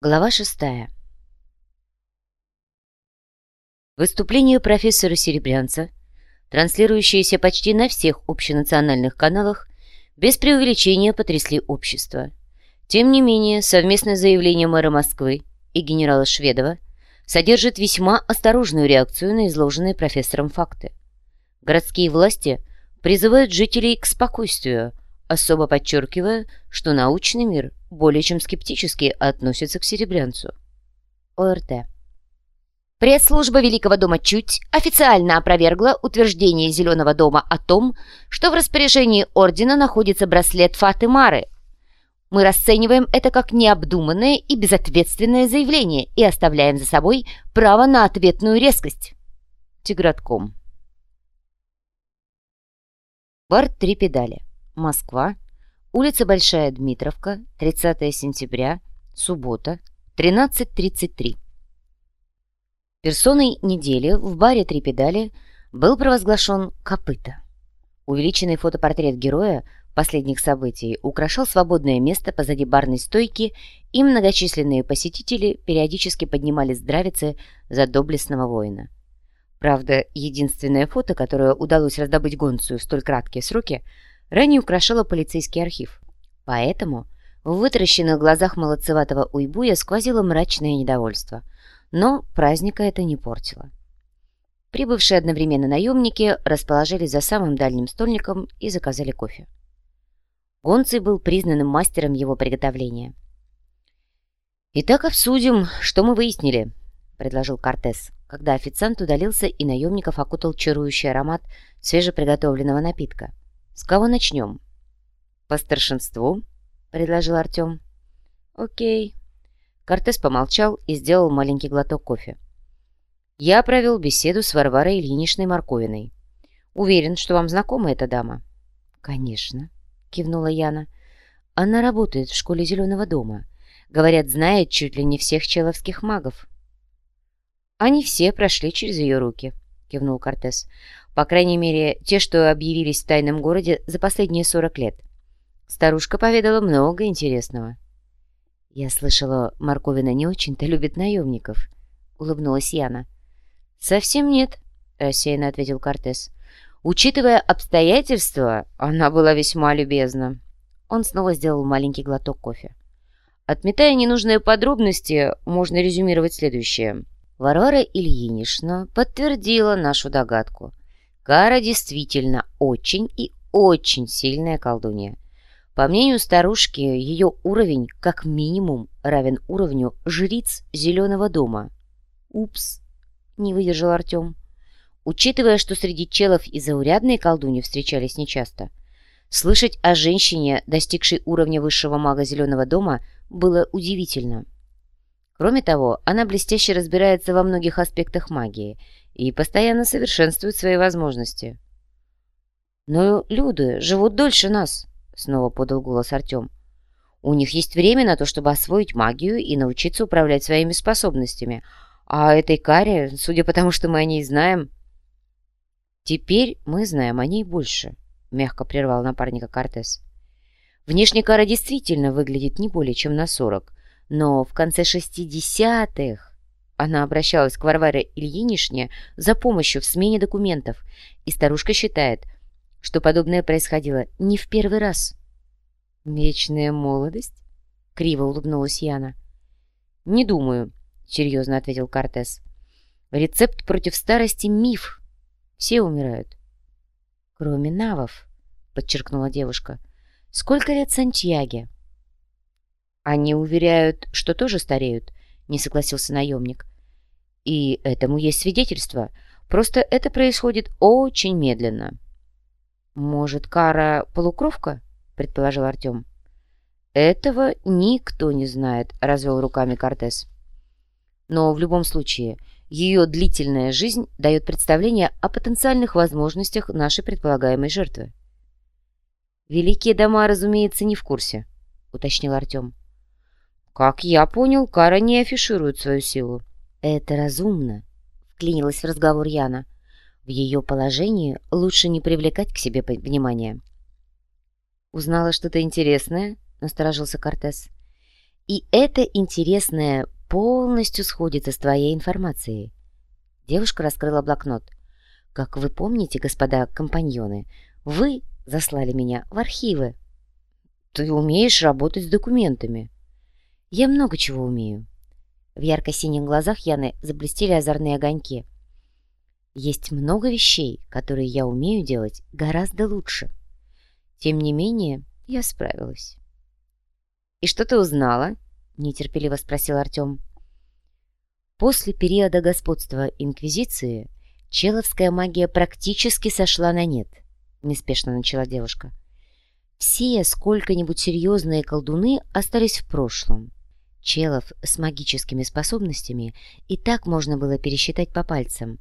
Глава шестая. Выступление профессора Серебрянца, транслирующееся почти на всех общенациональных каналах, без преувеличения потрясли общество. Тем не менее, совместное заявление мэра Москвы и генерала Шведова содержит весьма осторожную реакцию на изложенные профессором факты. Городские власти призывают жителей к спокойствию, особо подчеркивая, что научный мир более чем скептически относится к серебрянцу. ОРТ. Пресс-служба Великого дома чуть официально опровергла утверждение Зеленого дома о том, что в распоряжении ордена находится браслет Фаты Мары. Мы расцениваем это как необдуманное и безответственное заявление и оставляем за собой право на ответную резкость. Тигратком. Бар «Три педали». Москва. Улица Большая Дмитровка, 30 сентября, суббота, 13.33. Персоной недели в баре «Три педали» был провозглашен «Копыта». Увеличенный фотопортрет героя последних событий украшал свободное место позади барной стойки, и многочисленные посетители периодически поднимали здравицы за доблестного воина. Правда, единственное фото, которое удалось раздобыть гонцу в столь краткие сроки – ранее украшала полицейский архив. Поэтому в вытаращенных глазах молодцеватого уйбуя сквозило мрачное недовольство. Но праздника это не портило. Прибывшие одновременно наемники расположились за самым дальним стольником и заказали кофе. Гонций был признанным мастером его приготовления. «Итак, обсудим, что мы выяснили», — предложил Кортес, когда официант удалился и наемников окутал чарующий аромат свежеприготовленного напитка. «С кого начнем?» «По старшинству», — предложил Артем. «Окей». Кортес помолчал и сделал маленький глоток кофе. «Я провел беседу с Варварой Ильиничной Марковиной. Уверен, что вам знакома эта дама?» «Конечно», — кивнула Яна. «Она работает в школе Зеленого дома. Говорят, знает чуть ли не всех человских магов». «Они все прошли через ее руки», — кивнул Кортес. По крайней мере, те, что объявились в тайном городе за последние сорок лет. Старушка поведала много интересного. «Я слышала, Марковина не очень-то любит наемников», — улыбнулась Яна. «Совсем нет», — рассеянно ответил Кортес. «Учитывая обстоятельства, она была весьма любезна». Он снова сделал маленький глоток кофе. Отметая ненужные подробности, можно резюмировать следующее. Варвара Ильинична подтвердила нашу догадку. Кара действительно очень и очень сильная колдунья. По мнению старушки, ее уровень как минимум равен уровню жриц Зеленого дома. «Упс!» — не выдержал Артем. Учитывая, что среди челов и заурядные колдуни встречались нечасто, слышать о женщине, достигшей уровня высшего мага Зеленого дома, было удивительно. Кроме того, она блестяще разбирается во многих аспектах магии — и постоянно совершенствуют свои возможности. «Но люди живут дольше нас», — снова подал голос Артем. «У них есть время на то, чтобы освоить магию и научиться управлять своими способностями. А этой Каре, судя по тому, что мы о ней знаем...» «Теперь мы знаем о ней больше», — мягко прервал напарника Кортес. «Внешне Кара действительно выглядит не более чем на сорок, но в конце шестидесятых она обращалась к Варваре Ильинишне за помощью в смене документов, и старушка считает, что подобное происходило не в первый раз. «Вечная молодость?» — криво улыбнулась Яна. «Не думаю», — серьезно ответил Кортес. «Рецепт против старости — миф. Все умирают». «Кроме навов», — подчеркнула девушка. «Сколько лет Сантьяге?» «Они уверяют, что тоже стареют», — не согласился наемник. И этому есть свидетельство. Просто это происходит очень медленно. «Может, Кара полукровка?» — предположил Артем. «Этого никто не знает», — развел руками Кортес. «Но в любом случае, ее длительная жизнь дает представление о потенциальных возможностях нашей предполагаемой жертвы». «Великие дома, разумеется, не в курсе», — уточнил Артем. «Как я понял, Кара не афиширует свою силу. «Это разумно», — вклинилась в разговор Яна. «В ее положении лучше не привлекать к себе внимания». «Узнала что-то интересное?» — насторожился Кортес. И это интересное полностью сходится с твоей информацией. Девушка раскрыла блокнот. Как вы помните, господа компаньоны, вы заслали меня в архивы. Ты умеешь работать с документами. Я много чего умею. В ярко-синих глазах Яны заблестели озорные огоньки. Есть много вещей, которые я умею делать гораздо лучше. Тем не менее, я справилась. «И что ты узнала?» — нетерпеливо спросил Артем. После периода господства Инквизиции человская магия практически сошла на нет, неспешно начала девушка. Все сколько-нибудь серьезные колдуны остались в прошлом. Челов с магическими способностями и так можно было пересчитать по пальцам,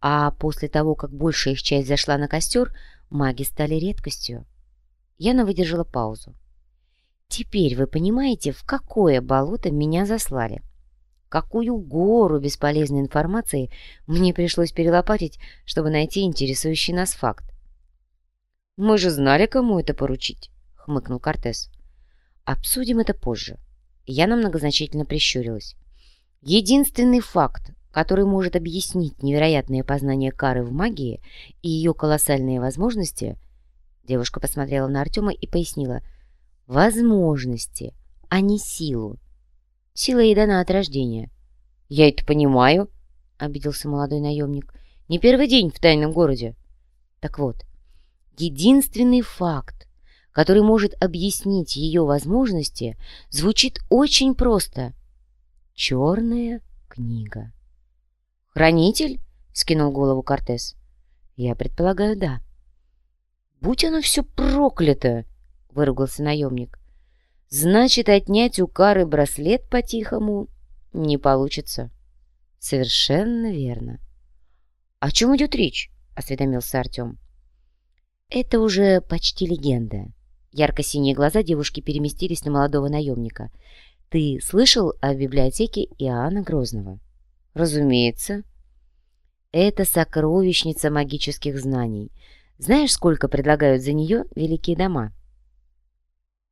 а после того, как большая их часть зашла на костер, маги стали редкостью. Яна выдержала паузу. «Теперь вы понимаете, в какое болото меня заслали?» Какую гору бесполезной информации мне пришлось перелопатить, чтобы найти интересующий нас факт. «Мы же знали, кому это поручить», — хмыкнул Кортес. «Обсудим это позже». Яна многозначительно прищурилась. «Единственный факт, который может объяснить невероятное познание Кары в магии и ее колоссальные возможности...» Девушка посмотрела на Артема и пояснила. «Возможности, а не силу. Сила ей дана от рождения. «Я это понимаю», — обиделся молодой наемник. «Не первый день в тайном городе». Так вот, единственный факт, который может объяснить ее возможности, звучит очень просто. «Черная книга». «Хранитель?» — скинул голову Кортес. «Я предполагаю, да». «Будь оно все проклято!» — выругался наемник. Значит, отнять у Кары браслет по-тихому не получится. Совершенно верно. О чем идет речь? Осведомился Артем. Это уже почти легенда. Ярко-синие глаза девушки переместились на молодого наемника. Ты слышал о библиотеке Иоанна Грозного? Разумеется. Это сокровищница магических знаний. Знаешь, сколько предлагают за нее великие дома?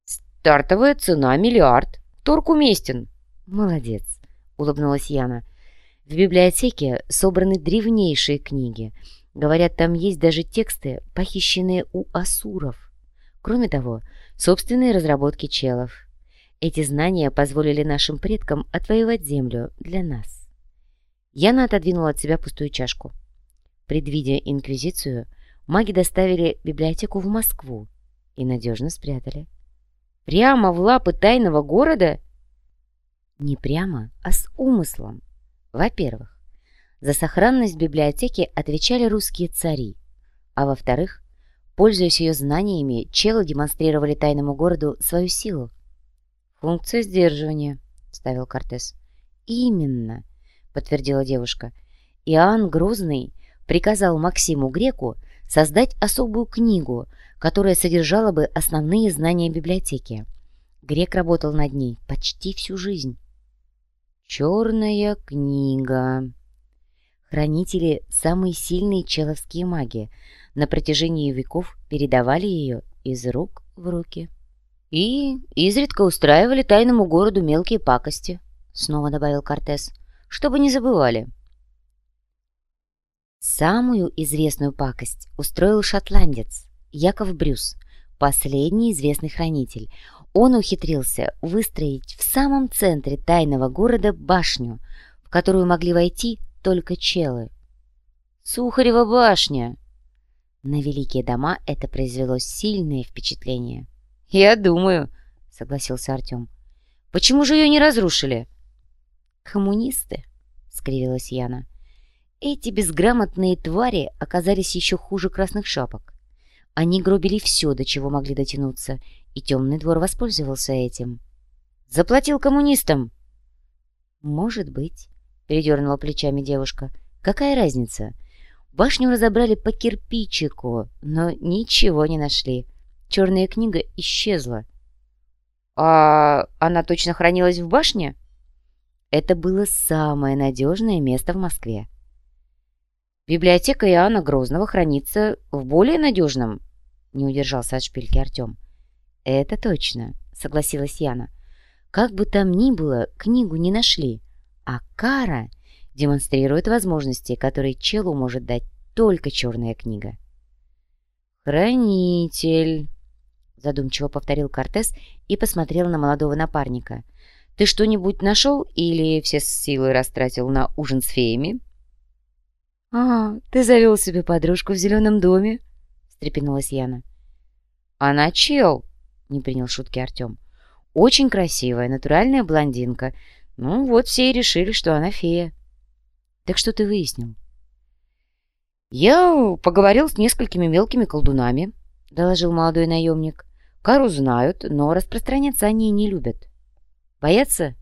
Стартовая цена миллиард. Торг уместен. Молодец, улыбнулась Яна. В библиотеке собраны древнейшие книги. Говорят, там есть даже тексты, похищенные у асуров. Кроме того, собственные разработки челов. Эти знания позволили нашим предкам отвоевать землю для нас. Яна отодвинула от себя пустую чашку. Предвидя инквизицию, маги доставили библиотеку в Москву и надежно спрятали. Прямо в лапы тайного города? Не прямо, а с умыслом. Во-первых, за сохранность библиотеки отвечали русские цари, а во-вторых, пользуясь ее знаниями, челы демонстрировали тайному городу свою силу. «Функция сдерживания», — ставил Кортес. «Именно», — подтвердила девушка. Иоанн Грозный приказал Максиму Греку создать особую книгу, которая содержала бы основные знания библиотеки. Грек работал над ней почти всю жизнь. «Черная книга». Хранители – самые сильные человские маги. На протяжении веков передавали ее из рук в руки. «И изредка устраивали тайному городу мелкие пакости», — снова добавил Кортес, — «чтобы не забывали». Самую известную пакость устроил шотландец Яков Брюс, последний известный хранитель. Он ухитрился выстроить в самом центре тайного города башню, в которую могли войти только челы. Сухарева башня! На великие дома это произвело сильное впечатление. «Я думаю», — согласился Артем. «Почему же ее не разрушили?» «Коммунисты», — скривилась Яна. Эти безграмотные твари оказались еще хуже красных шапок. Они гробили все, до чего могли дотянуться, и темный двор воспользовался этим. «Заплатил коммунистам!» «Может быть», — передернула плечами девушка. «Какая разница? Башню разобрали по кирпичику, но ничего не нашли. Черная книга исчезла». «А она точно хранилась в башне?» Это было самое надежное место в Москве. Библиотека Иоанна Грозного хранится в более надежном, не удержался от шпильки Артем. Это точно, согласилась Яна. Как бы там ни было, книгу не нашли, а кара демонстрирует возможности, которые челу может дать только черная книга. «Хранитель», — задумчиво повторил Кортес и посмотрел на молодого напарника. «Ты что-нибудь нашел или все силы растратил на ужин с феями?» «А, ты завел себе подружку в зеленом доме?» — встрепенулась Яна. «Она чел», — не принял шутки Артем. «Очень красивая, натуральная блондинка. Ну, вот все и решили, что она фея». «Так что ты выяснил?» «Я поговорил с несколькими мелкими колдунами», — доложил молодой наемник. «Кару знают, но распространяться они не любят». «Боятся?»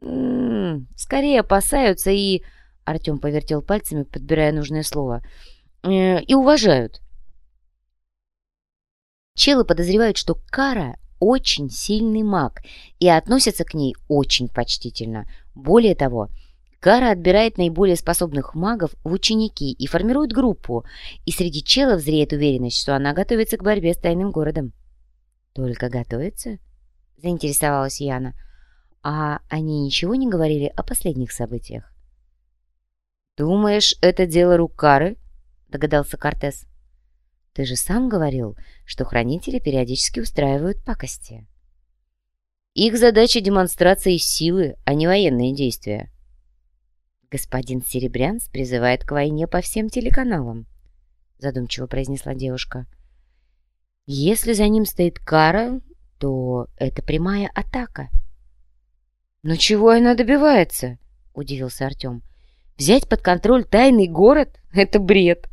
М -м -м, «Скорее опасаются и...» Артем повертел пальцами, подбирая нужное слово. «Э, «И уважают». Челы подозревают, что Кара очень сильный маг и относятся к ней очень почтительно. Более того, Кара отбирает наиболее способных магов в ученики и формирует группу, и среди челов зреет уверенность, что она готовится к борьбе с тайным городом. «Только готовится?» — заинтересовалась Яна. «А они ничего не говорили о последних событиях?» «Думаешь, это дело рук Кары?» — догадался Кортес. «Ты же сам говорил, что хранители периодически устраивают пакости». «Их задача — демонстрация силы, а не военные действия». «Господин Серебрянц призывает к войне по всем телеканалам», — задумчиво произнесла девушка. «Если за ним стоит кара, то это прямая атака». «Но чего она добивается?» — удивился Артем. «Взять под контроль тайный город — это бред».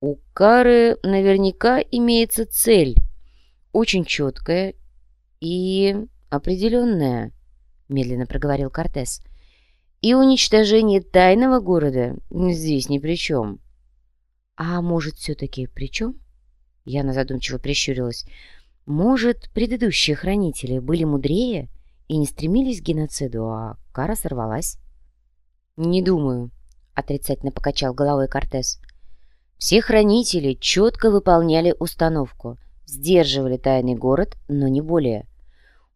«У кары наверняка имеется цель, очень четкая и определенная», — медленно проговорил Кортес. — и уничтожение тайного города здесь ни при чем. А может, все-таки при чем? Яна задумчиво прищурилась. Может, предыдущие хранители были мудрее и не стремились к геноциду, а кара сорвалась? Не думаю, отрицательно покачал головой Кортес. Все хранители четко выполняли установку, сдерживали тайный город, но не более.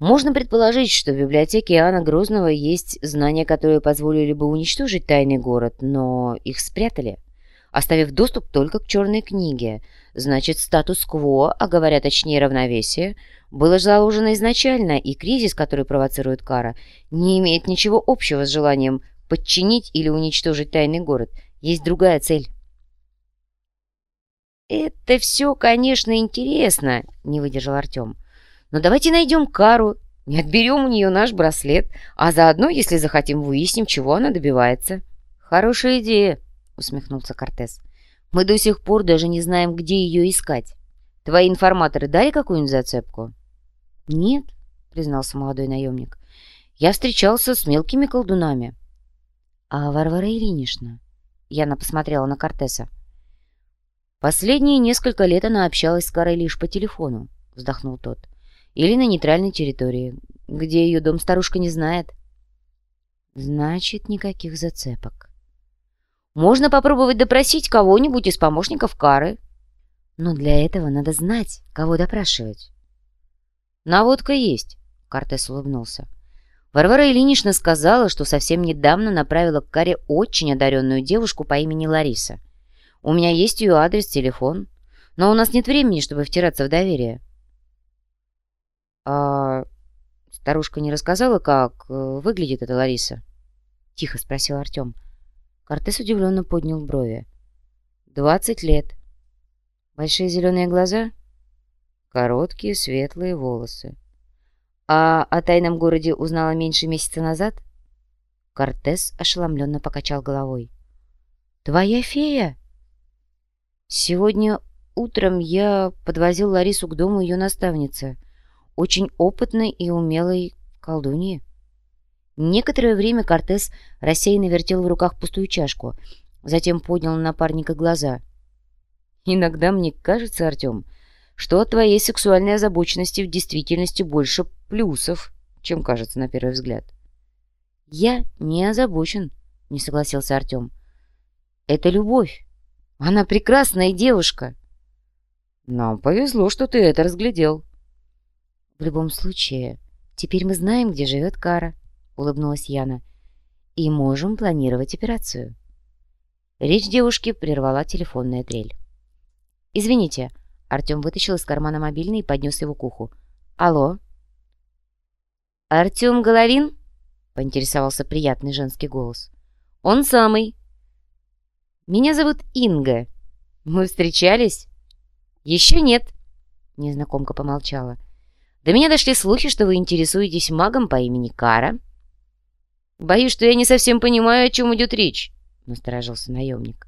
Можно предположить, что в библиотеке Иоанна Грозного есть знания, которые позволили бы уничтожить тайный город, но их спрятали, оставив доступ только к черной книге. Значит, статус-кво, а говоря точнее равновесие, было заложено изначально, и кризис, который провоцирует Кара, не имеет ничего общего с желанием подчинить или уничтожить тайный город. Есть другая цель. «Это все, конечно, интересно», — не выдержал Артем. Но давайте найдем Кару и отберем у нее наш браслет, а заодно, если захотим, выясним, чего она добивается». «Хорошая идея», — усмехнулся Кортес. «Мы до сих пор даже не знаем, где ее искать. Твои информаторы дали какую-нибудь зацепку?» «Нет», — признался молодой наемник. «Я встречался с мелкими колдунами». «А Варвара Ильинична?» Яна посмотрела на Кортеса. «Последние несколько лет она общалась с Карой лишь по телефону», — вздохнул тот или на нейтральной территории, где ее дом старушка не знает. Значит, никаких зацепок. Можно попробовать допросить кого-нибудь из помощников Кары. Но для этого надо знать, кого допрашивать. Наводка есть, Кортес улыбнулся. Варвара Ильинична сказала, что совсем недавно направила к Каре очень одаренную девушку по имени Лариса. У меня есть ее адрес, телефон, но у нас нет времени, чтобы втираться в доверие. «А старушка не рассказала, как э, выглядит эта Лариса?» — тихо спросил Артем. Кортес удивленно поднял брови. «Двадцать лет. Большие зеленые глаза?» «Короткие светлые волосы. А о тайном городе узнала меньше месяца назад?» Кортес ошеломленно покачал головой. «Твоя фея?» «Сегодня утром я подвозил Ларису к дому ее наставницы» очень опытной и умелой колдуньи. Некоторое время Кортес рассеянно вертел в руках пустую чашку, затем поднял на напарника глаза. «Иногда мне кажется, Артем, что от твоей сексуальной озабоченности в действительности больше плюсов, чем кажется на первый взгляд». «Я не озабочен», — не согласился Артем. «Это любовь. Она прекрасная девушка». «Нам повезло, что ты это разглядел», в любом случае, теперь мы знаем, где живет Кара», — улыбнулась Яна. «И можем планировать операцию». Речь девушки прервала телефонная трель. «Извините», — Артем вытащил из кармана мобильный и поднес его к уху. «Алло?» «Артем Головин?» — поинтересовался приятный женский голос. «Он самый». «Меня зовут Инга. Мы встречались?» «Еще нет», — незнакомка помолчала. «До меня дошли слухи, что вы интересуетесь магом по имени Кара». «Боюсь, что я не совсем понимаю, о чем идет речь», — насторожился наемник.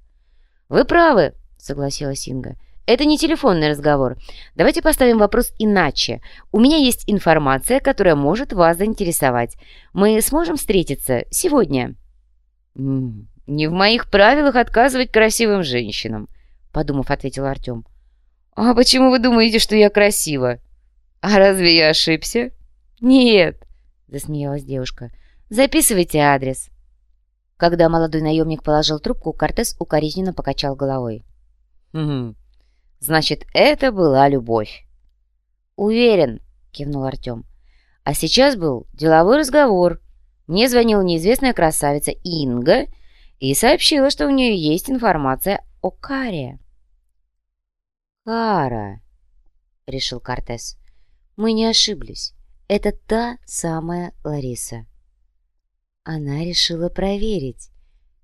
«Вы правы», — согласилась Инга. «Это не телефонный разговор. Давайте поставим вопрос иначе. У меня есть информация, которая может вас заинтересовать. Мы сможем встретиться сегодня?» «Не в моих правилах отказывать красивым женщинам», — подумав, ответил Артем. «А почему вы думаете, что я красива?» «А разве я ошибся?» «Нет», — засмеялась девушка. «Записывайте адрес». Когда молодой наемник положил трубку, Кортес укоризненно покачал головой. «Угу. Значит, это была любовь». «Уверен», — кивнул Артем. «А сейчас был деловой разговор. Мне звонила неизвестная красавица Инга и сообщила, что у нее есть информация о Каре». «Кара», — решил Кортес. «Мы не ошиблись. Это та самая Лариса». Она решила проверить,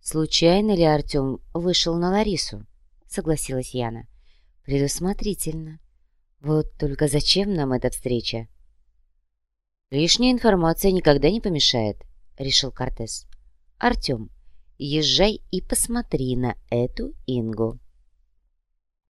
случайно ли Артем вышел на Ларису, согласилась Яна. Предусмотрительно. Вот только зачем нам эта встреча? Лишняя информация никогда не помешает, решил Кортес. Артем, езжай и посмотри на эту Ингу.